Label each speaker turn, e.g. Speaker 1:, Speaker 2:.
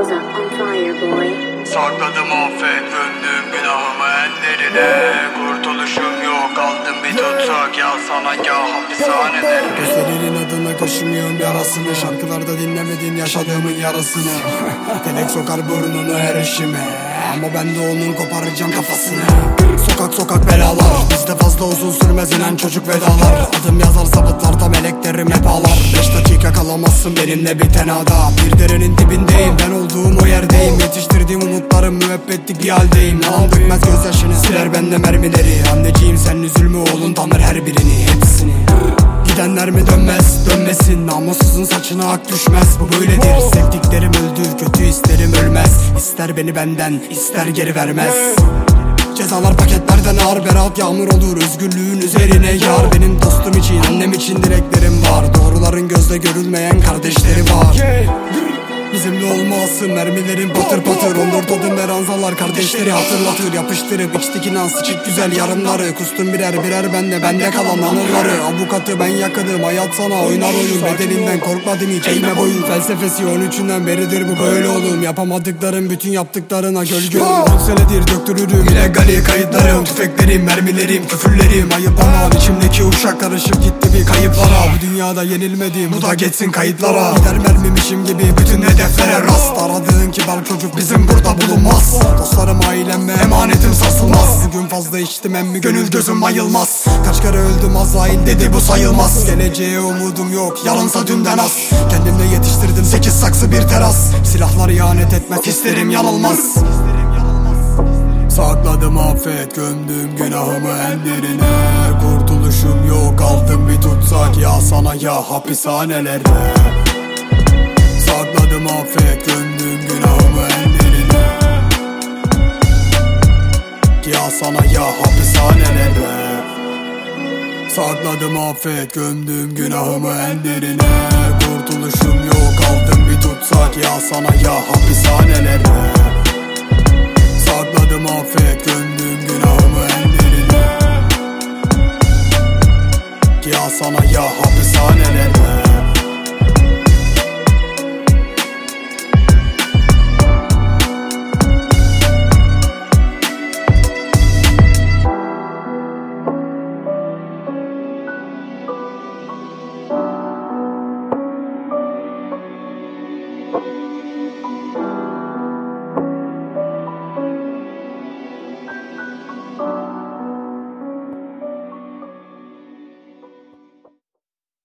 Speaker 1: Rosa on fire, boy.
Speaker 2: Sakladım affet gömdüm günahımı ellerine. Kurtuluşum yok aldım bir tutsak ya sana ya hapishaneler
Speaker 3: Gösterinin adına koşmuyorum yarasını Şarkılarda dinlemedin yaşadığımın yarasını Telek sokar burnunu her işime. Ama ben de onun koparacağım kafasını. Sokak sokak belalar. Bizde fazla uzun sürmez inen çocuk vedalar. Adım yazar sabıtlarda meleklerim hep ağlar. Beş dakika kalamazsın benimle bir tenada Bir derenin dibindeyim ben olduğum o yerdeyim. Yetiştirdiğim umutlarım müebbetlik bir haldeyim. Yalan dökmez gözyaşını siler bende mermileri. Anneciğim sen üzülme oğlun tanır her birini hepsini. Gidenler mi dönmez? Dönmesin. Namussuzun saçına ak düşmez. Bu böyledir. Sevdiklerim öldü kötü isterim ölmez. İster beni benden ister geri vermez. Cezalar paketlerden ağır berat yağmur olur. Özgürlüğün üzerine yar. Benim dostum için annem için dileklerim var. Doğruların gözle görülmeyen kardeşleri var Bizimle olması mermilerin patır patır. Ondur tadın ve ranzalar kardeşleri hatırlatır. Yapıştırıp içtik inan sıçık güzel yarınları. Kustum birer birer bende bende kalan anıları. Avukatı ben yakınım hayat sana oynar oyun. Bedelinden korkmadım hiç eğme boyun. Felsefesi 13'ünden beridir bu böyle oğlum. Yapamadıklarım bütün yaptıklarına gölge On senedir döktürürüm. İllegali kayıtlarım Tüfeklerim mermilerim küfürlerim. Ayıp ama içimdeki uşak karışıp gitti bir kayıplara. Bu dünyada yenilmedim bu da geçsin kayıtlara. Gider mermimişim gibi bütün hedeflere rast. Aradığın kibar çocuk bizim burada bulunmaz. Dostlarım ailem ve emanetim sarsılmaz. Bugün fazla içtim emmi gönül gözüm ayılmaz. Kaç kere öldüm Azrail dedi bu sayılmaz. Geleceğe umudum yok yarınsa dünden az. Kendimle yetiştirdim sekiz saksı bir teras. Silahlar ihanet etmez hislerim yanılmaz. Sakladım affet gömdüm günahımı ellerine. Kurtuluşum yok aldım bir tutsak ya sana ya hapishanelerde Sakladım affet gömdüm günahımı ellerine. Ya sana ya hapishanelerde Sakladım affet gömdüm günahımı ellerine. Kurtuluşum yok aldım bir tutsak ya sana ya hapishanelerde Sakladım affet gömdüm günahımı ellerine. Ya sana ya hapishanelerde